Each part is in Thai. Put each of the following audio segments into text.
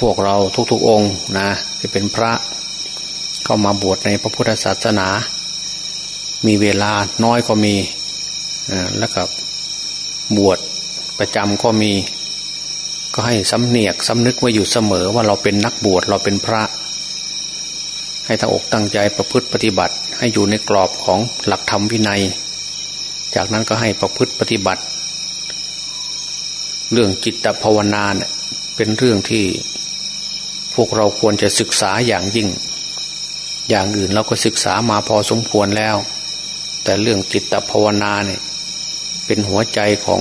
พวกเราทุกๆองค์นะจะเป็นพระเข้ามาบวชในพระพุทธศาสนา มีเวลาน้อยก็มีแล้วก็บวชประจำก็มี ก็ให้สำเนียกสำนึกไว้อยู่เสมอว่าเราเป็นนักบวชเราเป็นพระ ให้ตั้งอกตั้งใจประพฤติปฏิบัติ ให้อยู่ในกรอบของหลักธรรมวินัย จากนั้นก็ให้ประพฤติปฏิบัติ เรื่องจิตภาวนาเนี่ยเป็นเรื่องที่ วกเราควรจะศึกษาอย่างยิ่ง อย่างอื่นเราก็ศึกษามาพอสมควรแล้ว แต่เรื่องจิตภาวนาเนี่ยเป็นหัวใจของ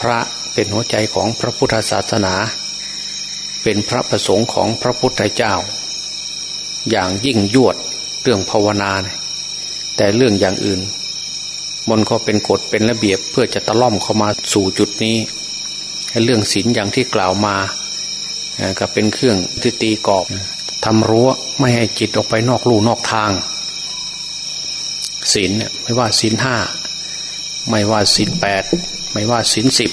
พระเป็นหัวใจของพระพุทธศาสนา เป็นพระประสงค์ของพระพุทธเจ้า อย่างยิ่งยวดเรื่องภาวนาเนี่ยแต่เรื่องอย่างอื่น มันก็เป็นกฎเป็นระเบียบเพื่อจะตะล่อมเข้ามาสู่จุดนี้ เรื่องศีลอย่างที่กล่าวมา ก็เป็นเครื่องที่ตีกรอบทำรั้วไม่ให้จิตออกไปนอกลู่นอกทางศีลไม่ว่าศีลห้าไม่ว่าศีลแปดไม่ว่าศีลสิบ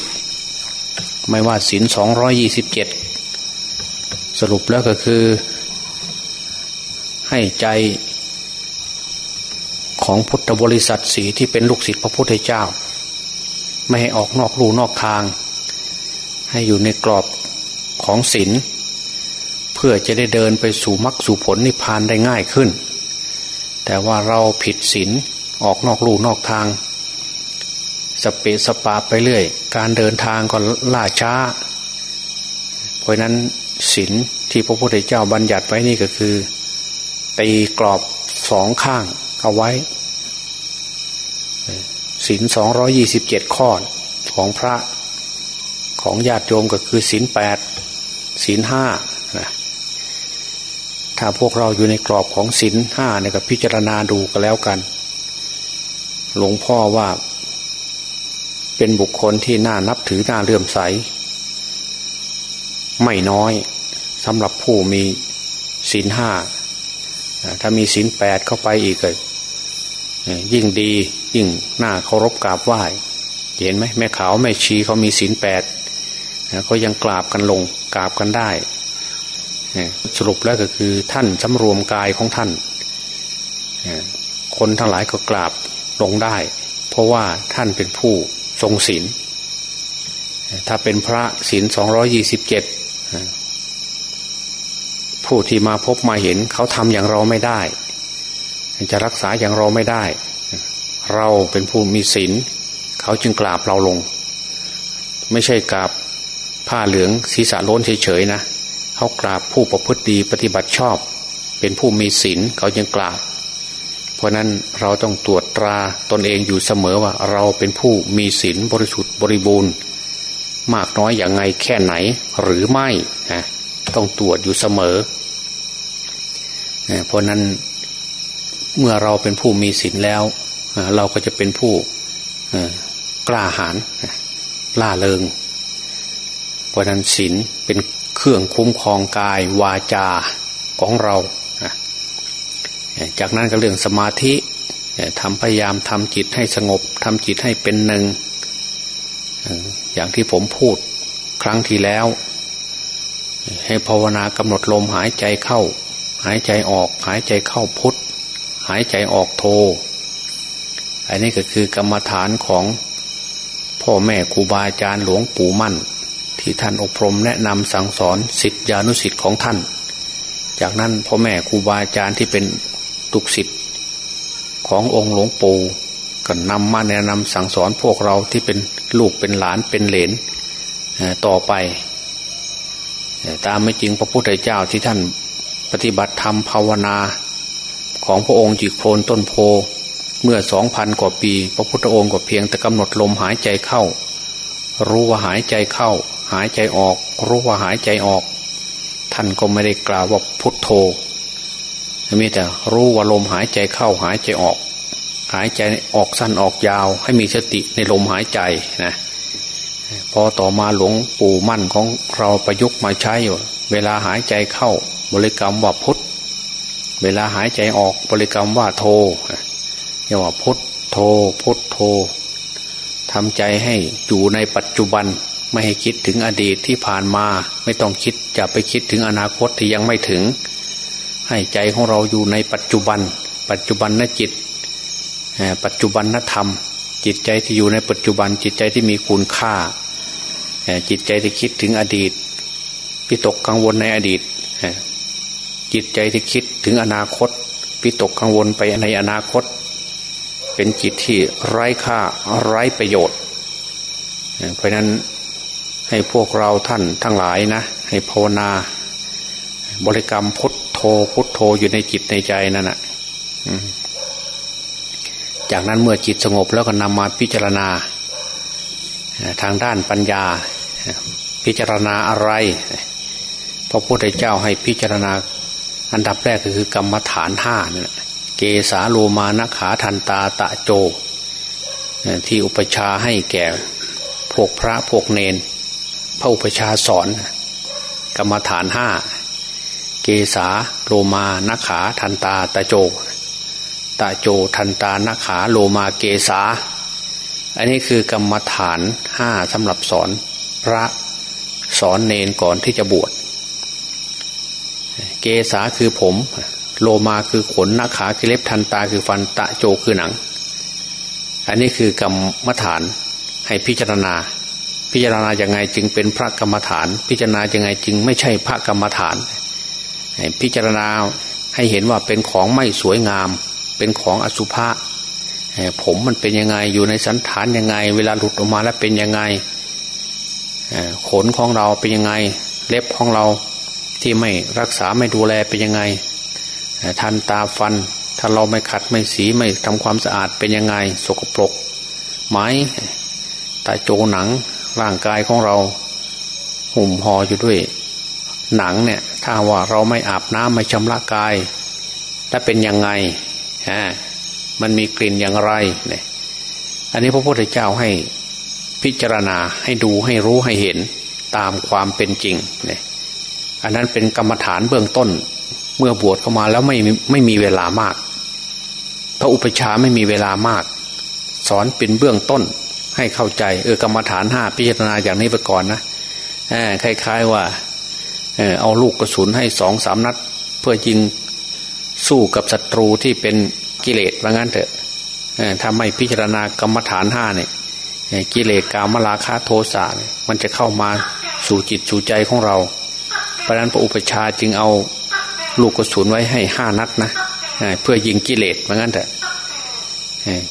ไม่ว่าศีลสองร้อยยี่สิบเจ็ดสรุปแล้วก็คือ ให้ใจของพุทธบริษัทสีที่เป็นลูกศิษย์พระพุทธเจ้า ไม่ให้ออกนอกลู่นอกทาง ให้อยู่ในกรอบ ของศีลเพื่อจะได้เดินไปสู่มรรคสู่ผลนิพพานได้ง่ายขึ้น แต่ว่าเราผิดศีลออกนอกลู่นอกทาง สเปสปาไปเรื่อย การเดินทางก็ล่าช้า เพราะนั้นศีลที่พระพุทธเจ้าบัญญัติไว้นี่ก็คือตีกรอบสองข้างเอาไว้ศีลสองร้อยี่สิบเจ็ดข้อของพระของญาติโยมก็คือศีลแปด ศีลห้านะถ้าพวกเราอยู่ในกรอบของศีลห้าเนี่ยก็พิจารณาดูก็แล้วกัน หลวงพ่อว่าเป็นบุคคลที่น่านับถือน่าเลื่อมใส ไม่น้อยสำหรับผู้มีศีลห้าถ้ามีศีลแปดเข้าไปอีกเลยยิ่งดียิ่งน่าเคารพกราบไหว้ เห็นไหมแม่ขาวแม่ชีเขามีศีลแปดเขายังกราบกันลง กราบกันได้ สรุปแล้วก็คือท่านสำรวมกายของท่าน คนทั้งหลายก็กราบลงได้ เพราะว่าท่านเป็นผู้ทรงศีลถ้าเป็นพระศีลสองร้อยี่สิบเจ็ดผู้ที่มาพบมาเห็นเขาทำอย่างเราไม่ได้ จะรักษาอย่างเราไม่ได้ เราเป็นผู้มีศีลเขาจึงกราบเราลง ไม่ใช่กราบ ผ้าเหลืองศีรษะโล้นเฉยๆนะเขากราบผู้ประพฤติดีปฏิบัติชอบ เป็นผู้มีศีลเขาจึงกราบ เพราะนั้นเราต้องตรวจตราตนเองอยู่เสมอว่าเราเป็นผู้มีศีลบริสุทธิ์บริบูรณ์ มากน้อยอย่างไงแค่ไหนหรือไม่นะต้องตรวจอยู่เสมอ เพราะนั้นเมื่อเราเป็นผู้มีศีลแล้ว เราก็จะเป็นผู้กล้าหาญล่าเริง เพราะนั้นศีลเป็นเครื่องคุ้มครองกายวาจาของเรา จากนั้นก็เรื่องสมาธิทำพยายามทำจิตให้สงบทำจิตให้เป็นหนึ่ง อย่างที่ผมพูดครั้งที่แล้ว ให้ภาวนากำหนดลมหายใจเข้า หายใจออก หายใจเข้าพุทหายใจออกโท อันนี้ก็คือกรรมฐานของพ่อแม่ครูบาอาจารย์หลวงปู่มั่น ที่ท่านอบรมแนะนำสั่งสอนสิทธิานุสิทธิ์ของท่าน จากนั้นพ่อแม่ครูบาอาจารย์ที่เป็นตุกศิษย์ขององค์หลวงปู่ก็นำมาแนะนำสั่งสอนพวกเราที่เป็นลูกเป็นหลานเป็นเหลนต่อไป ตามไม่จริงพระพุทธเจ้าที่ท่านปฏิบัติธรรมภาวนาของพระองค์จิโคลนต้นโพเมื่อสองพันกว่าปี พระพุทธองค์ก็เพียงแต่กำหนดลมหายใจเข้า รู้ว่าหายใจเข้า หายใจออก รู้ว่าหายใจออก ท่านก็ไม่ได้กล่าวว่าพุทโธมีแต่รู้ว่าลมหายใจเข้าหายใจออก หายใจออกสั้นออกยาว ให้มีสติในลมหายใจนะพอต่อมาหลวงปู่มั่นของเราประยุกต์มาใช้อยู่เวลาหายใจเข้า บริกรรมว่าพุทเวลาหายใจออกบริกรรมว่าโทเรียกว่าพุทโทพุทโททำใจให้อยู่ในปัจจุบัน ไม่ให้คิดถึงอดีตที่ผ่านมา ไม่ต้องคิดจะไปคิดถึงอนาคตที่ยังไม่ถึง ให้ใจของเราอยู่ในปัจจุบัน ปัจจุบันนจิต ปัจจุบันนธรรม จิตใจที่อยู่ในปัจจุบัน จิตใจที่มีคุณค่า จิตใจที่คิดถึงอดีตพิตกกังวลในอดีต จิตใจที่คิดถึงอนาคตพิตกกังวลไปในอนาคต เป็นจิตที่ไร้ค่าไร้ประโยชน์ เพราะนั้น ให้พวกเราท่านทั้งหลายนะ ให้ภาวนา บริกรรมพุทโธพุทโธอยู่ในจิตในใจนั่นแหะจากนั้นเมื่อจิตสงบแล้วก็นำมาพิจารณา ทางด้านปัญญา พิจารณาอะไรพระพุทธเจ้าให้พิจารณา อันดับแรกก็คือกรรมฐานห้านี่เกสาโลมานขาทันตาตะโจ ที่อุปชาให้แก่พวกพระพวกเนน พระอุปชาสอน กรรมฐานห้าเกสาโลมานขาทันตาตะโจตะโจทันตานขาโลมาเกสาอันนี้คือกรรมฐานห้าสำหรับสอนพระสอนเนนก่อนที่จะบวช เกษาคือผม โลมาคือขนนาขาคือเล็บทันตาคือฟันตะโจคือหนัง อันนี้คือกรรมฐานให้พิจารณา พิจารณาอย่างไงจึงเป็นพระกรรมฐาน พิจารณาอย่างไงจึงไม่ใช่พระกรรมฐาน พิจารณาให้เห็นว่าเป็นของไม่สวยงาม เป็นของอสุภะผมมันเป็นยังไงอยู่ในสันฐานยังไง เวลาหลุดออกมาแล้วเป็นยังไงขนของเราเป็นยังไง เล็บของเราที่ไม่รักษาไม่ดูแลเป็นยังไงทันตาฟัน ถ้าเราไม่ขัดไม่สีไม่ทำความสะอาดเป็นยังไง สกปรกไหมตาโจหนัง ร่างกายของเราหุ่มห่ออยู่ด้วย หนังเนี่ย ถ้าว่าเราไม่อาบน้ำไม่ชำระกายแลวเป็นยังไงฮะมันมีกลิ่นอย่างไรเนี่ยอันนี้พระพุทธเจ้าให้พิจารณาให้ดูให้รู้ให้เห็นตามความเป็นจริงเนี่ยอันนั้นเป็นกรรมฐานเบื้องต้น เมื่อบวชเข้ามาแล้วไม่ไม่มีเวลามาก พระอุปชาไม่มีเวลามาก สอนเป็นเบื้องต้น ให้เข้าใจ เออกรรมฐานห้าพิจารณาอย่างนี้ไปก่อนนะคล้ายๆว่าเอาลูกกระสุนให้สองสามนัด เพื่อยิงสู้กับศัตรูที่เป็นกิเลสว่างั้นเถอะถ้าไม่พิจารณากรรมฐานห้าเนี่ยกิเลสกามราคะโทสะมันจะเข้ามาสู่จิตสู่ใจของเรา เพราะนั้นพระอุปชาจึงเอาลูกกระสุนไว้ให้ห้านัดนะเพื่อยิงกิเลสเหมือนกันเถอะ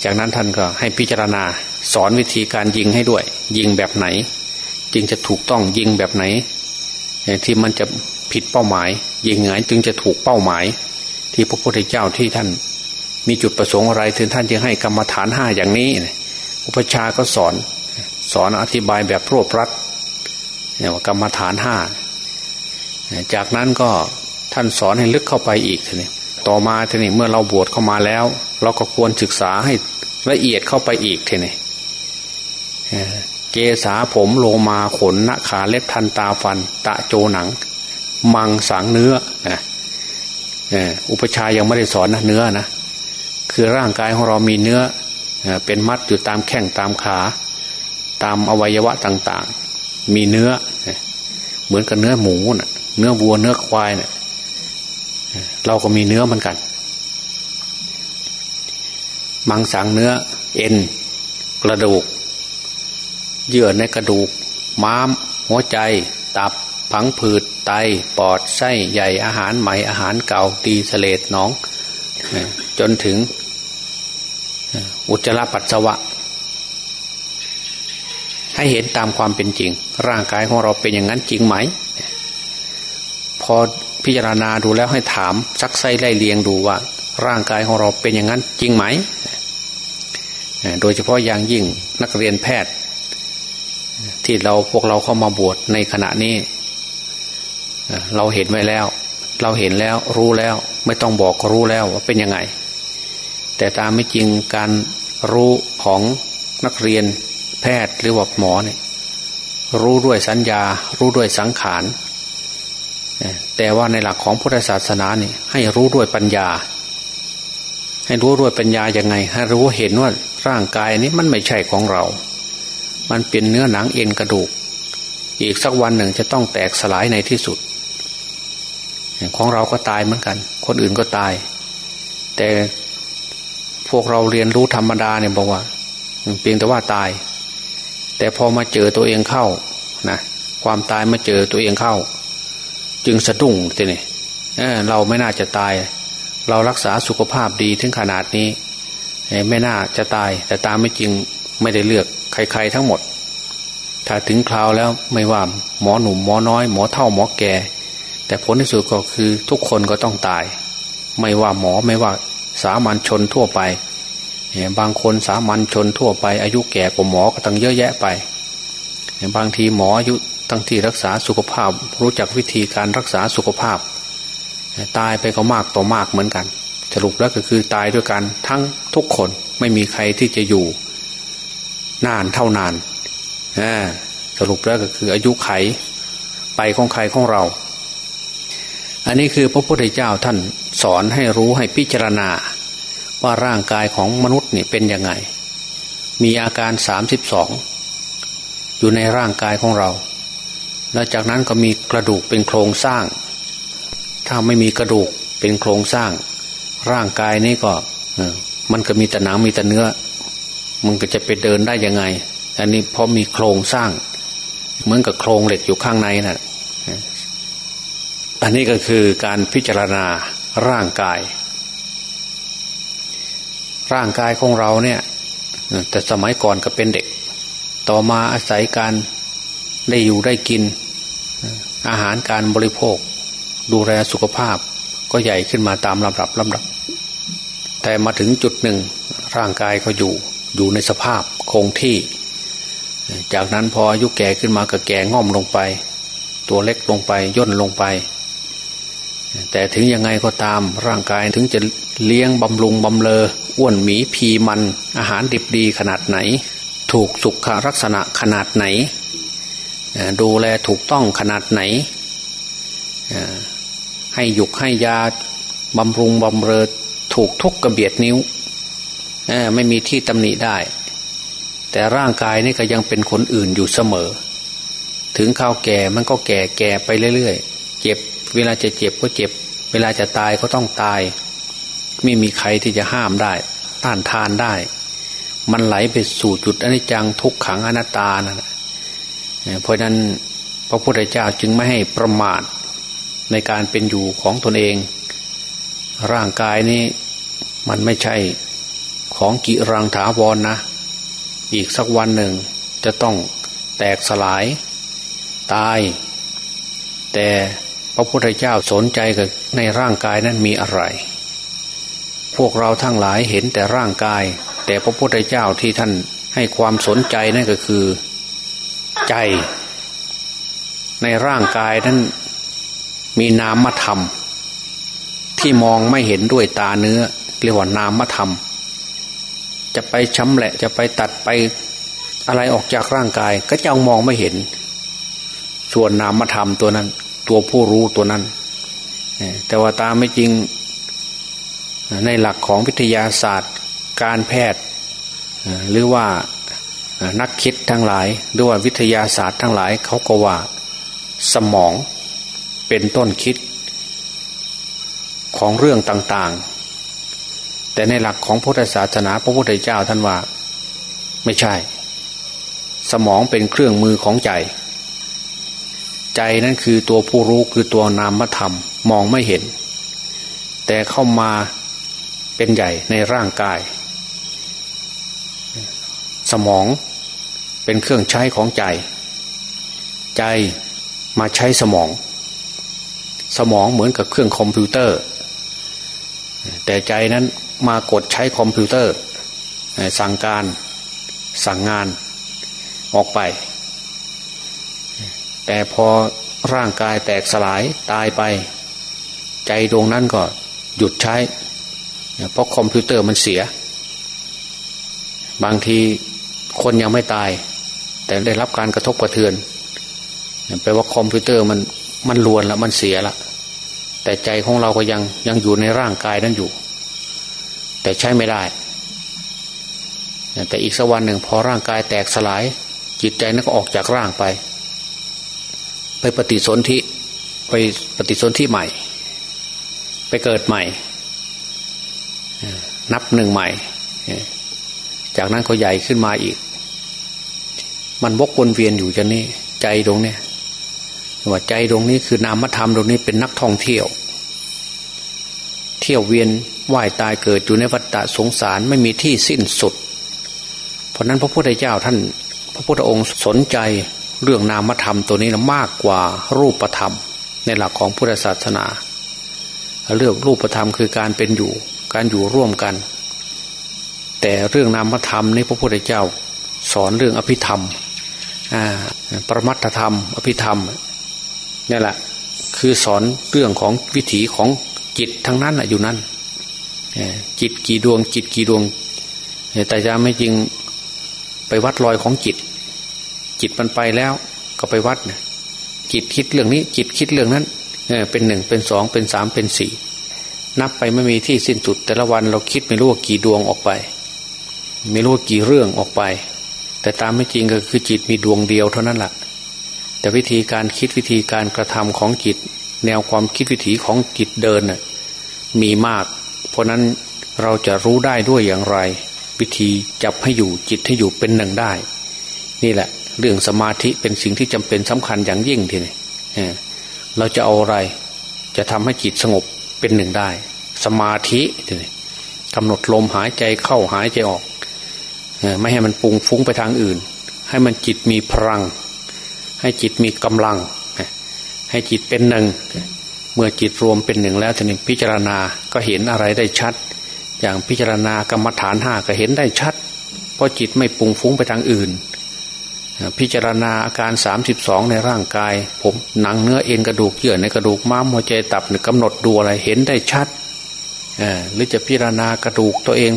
จากนั้นท่านก็ให้พิจารณา สอนวิธีการยิงให้ด้วย ยิงแบบไหน จึงจะถูกต้องยิงแบบไหนที่มันจะผิดเป้าหมาย ยิงไงจึงจะถูกเป้าหมาย ที่พระพุทธเจ้าที่ท่าน มีจุดประสงค์อะไรถึงท่านจึงให้กรรมฐานห้าอย่างนี้อุปชาก็สอนสอนอธิบายแบบรวบรัดเนี่ยว่ากรรมฐานห้าจากนั้นก็ท่านสอนให้ลึกเข้าไปอีกทีนี้ต่อมาทีนี้เมื่อเราบวชเข้ามาแล้ว เราก็ควรศึกษาให้ละเอียดเข้าไปอีกทีนี้ เกษาผมโลมาขนนขาเล็บทันตาฟัน ตะโจหนัง มังสังเนื้อนะอุปชายังไม่ได้สอนนะเนื้อนะคือร่างกายของเรามีเนื้อเป็นมัดอยู่ตามแข้งตามขา ตามอวัยวะต่างๆ มีเนื้อ เหมือนกับเนื้อหมูนะ่ะ เนื้อวัวเนื้อควายเนี่ยเราก็มีเนื้อเหมือนกัน มังสังเนื้อ เอ็น กระดูก เยื่อในกระดูก ม้าม หัวใจ ตับ ผังผืด ไต ปอด ไส้ใหญ่ อาหารใหม่ อาหารเก่า ตีเสลดน้อง จนถึง อุจจาระปัสสาวะ ให้เห็นตามความเป็นจริง ร่างกายของเราเป็นอย่างนั้นจริงไหม พอพิจารณาดูแล้วให้ถามซักไซไล่เลียงดูว่า ร่างกายของเราเป็นอย่างนั้นจริงไหม โดยเฉพาะอย่างยิ่งนักเรียนแพทย์ ที่เราพวกเราเข้ามาบวชในขณะนี้เราเห็นไว้แล้ว เราเห็นแล้วรู้แล้ว ไม่ต้องบอกก็รู้แล้วว่าเป็นยังไง แต่ตามไม่จริงการรู้ของนักเรียนแพทย์หรือว่าหมอเนี่ยรู้ด้วยสัญญา รู้ด้วยสังขารแต่ว่าในหลักของพุทธศาสนาเนี่ยให้รู้ด้วยปัญญา ให้รู้ด้วยปัญญาอย่างไง ให้รู้เห็นว่าร่างกายนี้มันไม่ใช่ของเรา มันเป็นเนื้อหนังเอ็นกระดูก อีกสักวันหนึ่งจะต้องแตกสลายในที่สุด ของเราก็ตายเหมือนกัน คนอื่นก็ตาย แต่พวกเราเรียนรู้ธรรมดาเนี่ยบอกว่าเพียงแต่ว่าตาย แต่พอมาเจอตัวเองเข้านะความตายมาเจอตัวเองเข้า จึงสะดุ้งทีนี่เเราไม่น่าจะตาย เรารักษาสุขภาพดีถึงขนาดนี้ไม่น่าจะตาย แต่ตามไม่จริง ไม่ได้เลือกใคร ๆ ทั้งหมด ถ้าถึงคราวแล้วไม่ว่าหมอหนุ่มหมอน้อย หมอเท่าหมอแก่ แต่ผลที่สุดก็คือทุกคนก็ต้องตาย ไม่ว่าหมอไม่ว่าสามัญชนทั่วไปบางคนสามัญชนทั่วไป อายุแก่กว่าหมอก็ตั้งเยอะแยะไป บางทีหมออายุตั้งที่รักษาสุขภาพ รู้จักวิธีการรักษาสุขภาพ ตายไปก็มากต่อมากเหมือนกัน สรุปแล้วก็คือตายด้วยกันทั้งทุกคนไม่มีใครที่จะอยู่ นานเท่านานสรุปแล้วก็คืออายุไข ไปของใครของเรา อันนี้คือพระพุทธเจ้าท่านสอนให้รู้ให้พิจารณา ว่าร่างกายของมนุษย์นี่เป็นยังไง มีอาการสามสิบสองอยู่ในร่างกายของเรา แล้วจากนั้นก็มีกระดูกเป็นโครงสร้าง ถ้าไม่มีกระดูกเป็นโครงสร้าง ร่างกายนี้ก็มันก็มีแต่หนังมีแต่เนื้อ มันก็จะไปเดินได้ยังไง อันนี้เพราะมีโครงสร้าง เหมือนกับโครงเหล็กอยู่ข้างในนะ่ะอันนี้ก็คือการพิจารณาร่างกาย ร่างกายของเราเนี่ย แต่สมัยก่อนก็เป็นเด็ก ต่อมาอาศัยการได้อยู่ได้กิน อาหารการบริโภค ดูแลสุขภาพก็ใหญ่ขึ้นมาตามลำดับลำดับ แต่มาถึงจุดหนึ่ง ร่างกายก็อยู่ อยู่ในสภาพคงที่ จากนั้นพออายุแก่ขึ้นมาก็แก่ง่อมลงไป ตัวเล็กลงไปย่นลงไป แต่ถึงยังไงก็ตามร่างกายถึงจะเลี้ยงบำรุงบำเลออ้วนหมีพีมันอาหารดิบดีขนาดไหน ถูกสุขลักษณะขนาดไหน ดูแลถูกต้องขนาดไหน ให้หยุกให้ยาบำรุงบำเรอถูกทุกกระเบียดนิ้ว ไม่มีที่ตำหนิได้ แต่ร่างกายนี่ก็ยังเป็นคนอื่นอยู่เสมอ ถึงข้าวแก่มันก็แก่แก่ไปเรื่อยๆ เจ็บ เวลาจะเจ็บก็เจ็บ เวลาจะตายก็ต้องตาย ไม่มีใครที่จะห้ามได้ ต้านทานได้ มันไหลไปสู่จุดอนิจจังทุกขังอนัตตานะเพราะนั้นพระพุทธเจ้าจึงไม่ให้ประมาทในการเป็นอยู่ของตนเอง ร่างกายนี้มันไม่ใช่ ของกิรังถาวรนนะ อีกสักวันหนึ่งจะต้องแตกสลาย ตาย แต่พระพุทธเจ้าสนใจกับในร่างกายนั้นมีอะไร พวกเราทั้งหลายเห็นแต่ร่างกาย แต่พระพุทธเจ้าที่ท่านให้ความสนใจนั่นก็คือ ใจ ในร่างกายนั้นมีนามธรรม ที่มองไม่เห็นด้วยตาเนื้อเรียกว่านามธรรม จะไปช้ำแหละจะไปตัดไปอะไรออกจากร่างกาย ก็จะมองไม่เห็น ส่วนนามธรรมตัวนั้น ตัวผู้รู้ตัวนั้นแต่ว่าตามไม่จริง ในหลักของวิทยาศาสตร์ การแพทย์ หรือว่านักคิดทั้งหลายหรือว่าวิทยาศาสตร์ทั้งหลายเขาก็ว่าสมองเป็นต้นคิด ของเรื่องต่างๆ แต่ในหลักของพุทธศาสนาพระพุทธเจ้าท่านว่า ไม่ใช่ สมองเป็นเครื่องมือของใจ ใจนั้นคือตัวผู้รู้คือตัวนามธรรมมองไม่เห็น แต่เข้ามาเป็นใหญ่ในร่างกาย สมองเป็นเครื่องใช้ของใจ ใจมาใช้สมอง สมองเหมือนกับเครื่องคอมพิวเตอร์ แต่ใจนั้น มากดใช้คอมพิวเตอร์ สั่งการสั่งงานออกไป แต่พอร่างกายแตกสลายตายไป ใจดวงนั้นก็หยุดใช้ เพราะคอมพิวเตอร์มันเสีย บางทีคนยังไม่ตาย แต่ได้รับการกระทบกระเทือนแปลว่าคอมพิวเตอร์มันมันลวนล้วมันเสียละแต่ใจของเราก็ยังยังอยู่ในร่างกายนั้นอยู่ แต่ใช้ไม่ได้ แต่อีกสักวันหนึ่งพอร่างกายแตกสลาย จิตใจนั้นก็ออกจากร่างไป ไปปฏิสนธิไปปฏิสนธิใหม่ ไปเกิดใหม่ นับหนึ่งใหม่ จากนั้นก็ใหญ่ขึ้นมาอีก มันวกวนเวียนอยู่จะนี่ใจตรงเนี้ยว่าใจตรงนี้คือนามธรรมตรงนี้เป็นนักท่องเที่ยว เที่ยวเวียนว่ายตายเกิดอยู่ในวัฏฏะสงสารไม่มีที่สิ้นสุด เพราะนั้นพระพุทธเจ้าท่าน พระพุทธองค์สนใจเรื่องนามธรรมตัวนี้นะมากกว่ารูปธรรม ในหลักของพุทธศาสนาเรื่องรูปธรรมคือการเป็นอยู่ การอยู่ร่วมกัน แต่เรื่องนามธรรมนี่พระพุทธเจ้า สอนเรื่องอภิธรรมประมัตธรรม อภิธรรมนี่แหละคือสอนเรื่องของวิถีของ จิตทั้งนั้นแหะอยู่นั่นจิตกี่ดวง จิตกี่ดวงแต่จะไม่จริงไปวัดรอยของจิต จิตมันไปแล้วก็ไปวัดนะจิตคิดเรื่องนี้ จิตคิดเรื่องนั้นเป็นหนึ่งเป็นสองเป็นสามเป็นสี่นับไปไม่มีที่สิ้นสุด แต่ละวันเราคิดไม่รู้ว่ากี่ดวงออกไป ไม่รู้ว่ากี่เรื่องออกไป แต่ตามไม่จริงก็คือจิตมีดวงเดียวเท่านั้นแหละแต่วิธีการคิดวิธีการกระทำของจิต แนวความคิดวิถีของจิตเดินน่ะ มีมาก เพราะนั้นเราจะรู้ได้ด้วยอย่างไร วิธีจับให้อยู่จิตให้อยู่เป็นหนึ่งได้ นี่แหละ เรื่องสมาธิเป็นสิ่งที่จำเป็นสำคัญอย่างยิ่งทีนี้เราจะเอาอะไร จะทำให้จิตสงบเป็นหนึ่งได้ สมาธิทีนี้กำหนดลมหายใจเข้าหายใจออกไม่ให้มันปุงฟุ้งไปทางอื่น ให้มันจิตมีพลัง ให้จิตมีกำลัง ให้จิตเป็นหนึ่ง เมื่อจิตรวมเป็นหนึ่งแล้วทีนี้พิจารณาก็เห็นอะไรได้ชัด อย่างพิจารณากรรมฐานห้าก็เห็นได้ชัด เพราะจิตไม่ปุงฟุ้งไปทางอื่น พิจารณาอาการสามสิบสองในร่างกาย ผมหนังเนื้อเอ็นกระดูกเยื่อในกระดูกม้ามหัวใจตับกำหนดดูอะไรเห็นได้ชัดหรือจะพิจารณากระดูกตัวเอง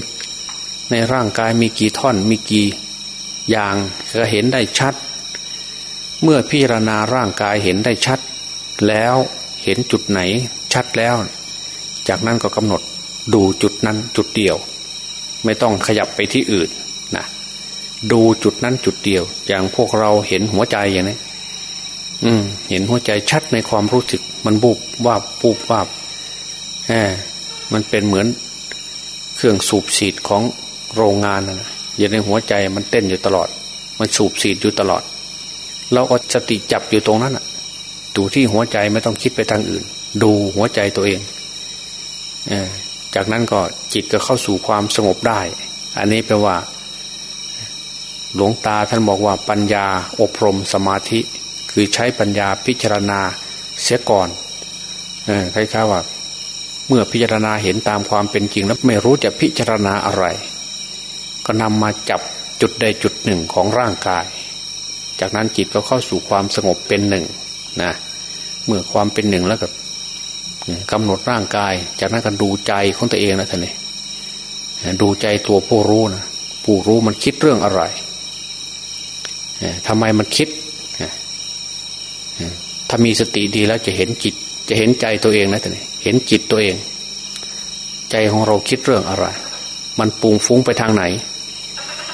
ในร่างกายมีกี่ท่อนมีกี่อย่างก็เห็นได้ชัด เมื่อพิจารณาร่างกายเห็นได้ชัด แล้ว เห็นจุดไหนชัดแล้ว จากนั้นก็กำหนดดูจุดนั้นจุดเดียว ไม่ต้องขยับไปที่อื่นนะดูจุดนั้นจุดเดียว อย่างพวกเราเห็นหัวใจอย่างนี้อืม เห็นหัวใจชัดในความรู้สึก มันบุบว่าปูบว่าแหมมันเป็นเหมือนเครื่องสูบฉีดของโรงงานนะอย่างในหัวใจมันเต้นอยู่ตลอด มันสูบฉีดอยู่ตลอด เราเอาสติจับอยู่ตรงนั้นอะ ดูที่หัวใจไม่ต้องคิดไปทางอื่น ดูหัวใจตัวเองจากนั้นก็จิตก็เข้าสู่ความสงบได้ อันนี้แปลว่า หลวงตาท่านบอกว่าปัญญาอบรมสมาธิ คือใช้ปัญญาพิจารณาเสียก่อนคล้ายๆว่า เมื่อพิจารณาเห็นตามความเป็นจริง แล้วไม่รู้จะพิจารณาอะไร ก็นำมาจับจุดใดจุดหนึ่งของร่างกาย จากนั้นจิตก็เข้าสู่ความสงบเป็นหนึ่ง นะเมื่อความเป็นหนึ่งแล้วก็กำหนดร่างกาย จากนั้นก็ดูใจของตัวเองนะท่านนี่ดูใจตัวผู้รู้นะผู้รู้มันคิดเรื่องอะไรทำไมมันคิดถ้ามีสติดีแล้วจะเห็นจิต จะเห็นใจตัวเองนะท่านนี่เห็นจิตตัวเอง ใจของเราคิดเรื่องอะไร มันปุงฟุ้งไปทางไหน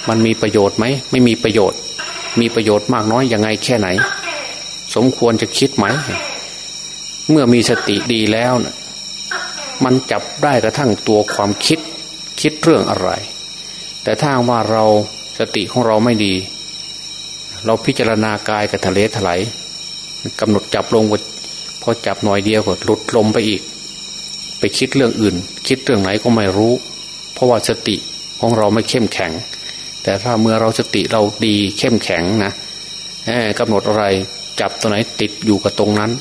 มันมีประโยชน์ไหมไม่มีประโยชน์ มีประโยชน์มากน้อยยังไงแค่ไหน สมควรจะคิดไหม เมื่อมีสติดีแล้วนะมันจับได้กระทั่งตัวความคิด คิดเรื่องอะไร แต่ถ้าว่าเราสติของเราไม่ดี เราพิจารณากายกับทะเลถลายกำหนดจับลงพอจับหน่อยเดียวก็หลุดลมไปอีก ไปคิดเรื่องอื่น คิดเรื่องไหนก็ไม่รู้ เพราะว่าสติของเราไม่เข้มแข็ง แต่ถ้าเมื่อเราสติเราดีเข้มแข็งนะกำหนดอะไร จับตัวไหนติดอยู่กับตรงนั้น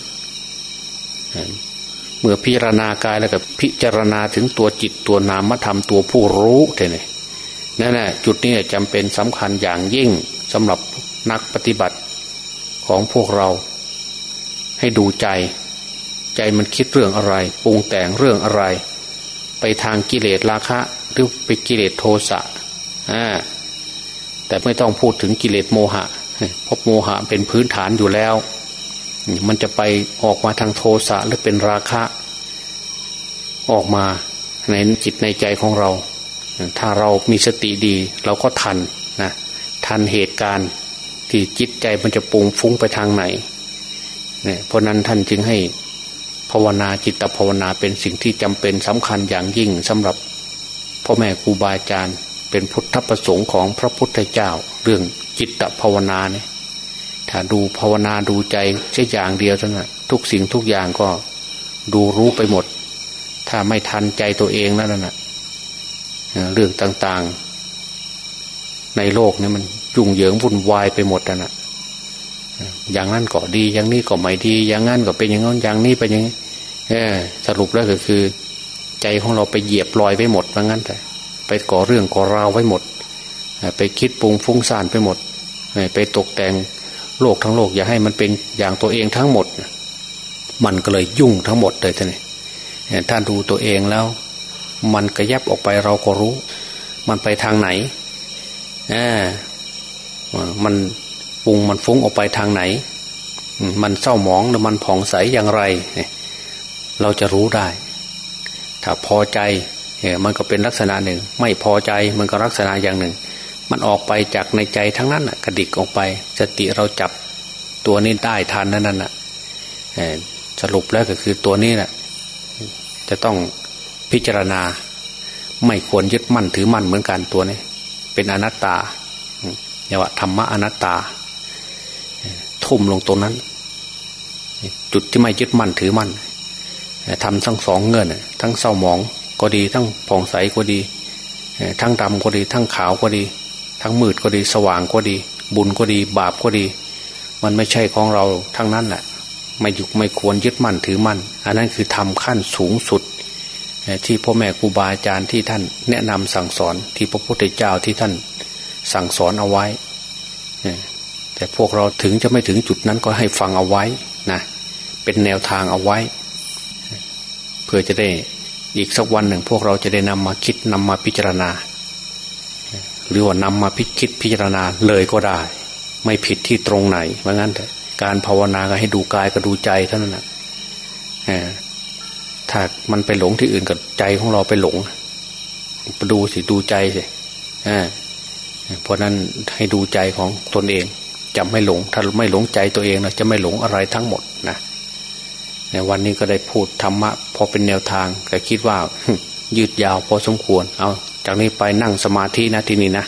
เมื่อพิจารณากายแล้วกับพิจารณาถึงตัวจิตตัวนามธรรมตัวผู้รู้เท่นี่นั่นแหละจุดนี้จำเป็นสำคัญอย่างยิ่งสำหรับนักปฏิบัติของพวกเรา ให้ดูใจ ใจมันคิดเรื่องอะไรปรุงแต่งเรื่องอะไร ไปทางกิเลสราคะ หรือไปกิเลสโทสะอ่าแต่ไม่ต้องพูดถึงกิเลสโมหะ เพราะโมหะเป็นพื้นฐานอยู่แล้ว มันจะไปออกมาทางโทสะหรือเป็นราคะ ออกมาในจิตในใจของเรา ถ้าเรามีสติดี เราก็ทันนะทันเหตุการณ์ที่จิตใจมันจะปุงฟุ้งไปทางไหนเนี่ยเพราะนั้นท่านจึงให้ภาวนาจิตภาวนาเป็นสิ่งที่จำเป็นสำคัญอย่างยิ่งสำหรับพ่อแม่ครูบาอาจารย์ เป็นพุทธประสงค์ของพระพุทธเจ้า เรื่องจิตภาวนาเนี่ยถ้าดูภาวนาดูใจแค่อย่างเดียวเท่านั้นทุกสิ่งทุกอย่างก็ดูรู้ไปหมด ถ้าไม่ทันใจตัวเองนั่นน่ะเรื่องต่างๆ ในโลกนี้มันยุ่งเหยิงวุ่นวายไปหมดนะอย่างนั้นก็ดี อย่างนี้ก็ไม่ดี อย่างนั้นก็เป็นอย่างนั้นอย่างนี้เป็นอย่างนี้สรุปแล้วก็คือ ใจของเราไปเหยียบลอยไปหมดว่างั้นแต่ ไปก่อเรื่องก่อราวไว้หมด ไปคิดปรุงฟุ้งซ่านไปหมด ไปตกแต่งโลกทั้งโลก อย่าให้มันเป็นอย่างตัวเองทั้งหมด มันก็เลยยุ่งทั้งหมดเลยท่านนี่ท่านดูตัวเองแล้ว มันกระยับออกไปเราก็รู้ มันไปทางไหนอมันปรุงมันฟุ้งออกไปทางไหน มันเศร้าหมองหรือมันผ่องใสอย่างไร เราจะรู้ได้ ถ้าพอใจ มันก็เป็นลักษณะหนึ่ง ไม่พอใจมันก็ลักษณะอย่างหนึ่ง มันออกไปจากในใจทั้งนั้นกระดิกออกไปสติเราจับตัวนี้ได้ทันนั่นน่ะสรุปแล้วก็คือตัวนี้แหละจะต้องพิจารณา ไม่ควรยึดมั่นถือมั่นเหมือนกันตัวนี้ เป็นอนัตตาเรียกว่าธรรมะอนัตตา ทุ่มลงตรงนั้น จุดที่ไม่ยึดมั่นถือมั่นทำทั้งสองเงื่อนทั้งเศร้าหมอง ก็ดี ทั้งผ่องใสก็ดี ทั้งดำก็ดี ทั้งขาวก็ดี ทั้งมืดก็ดี สว่างก็ดี บุญก็ดี บาปก็ดี มันไม่ใช่ของเราทั้งนั้นแหละ ไม่ยุกไม่ควรยึดมั่นถือมั่น อันนั้นคือทำขั้นสูงสุด ที่พ่อแม่ครูบาอาจารย์ที่ท่านแนะนำสั่งสอนที่พระพุทธเจ้าที่ท่านสั่งสอนเอาไว้ แต่พวกเราถึงจะไม่ถึงจุดนั้นก็ให้ฟังเอาไว้นะ เป็นแนวทางเอาไว้ เพื่อจะได้ อีกสักวันหนึ่งพวกเราจะได้นำมาคิดนำมาพิจารณา หรือว่านำมาพิคิดพิจารณาเลยก็ได้ ไม่ผิดที่ตรงไหนเพราะงั้นการภาวนาก็ให้ดูกายก็ดูใจเท่านั้นนะถ้ามันไปหลงที่อื่นกับใจของเราไปหลงไปดูสิดูใจสิเพราะนั้นให้ดูใจของตนเองจะไม่หลง ถ้าไม่หลงใจตัวเองนะจะไม่หลงอะไรทั้งหมดนะ ในวันนี้ก็ได้พูดธรรมะพอเป็นแนวทางก็คิดว่ายืดยาวพอสมควร เอาจากนี้ไปนั่งสมาธินะที่นี่นะ